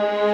you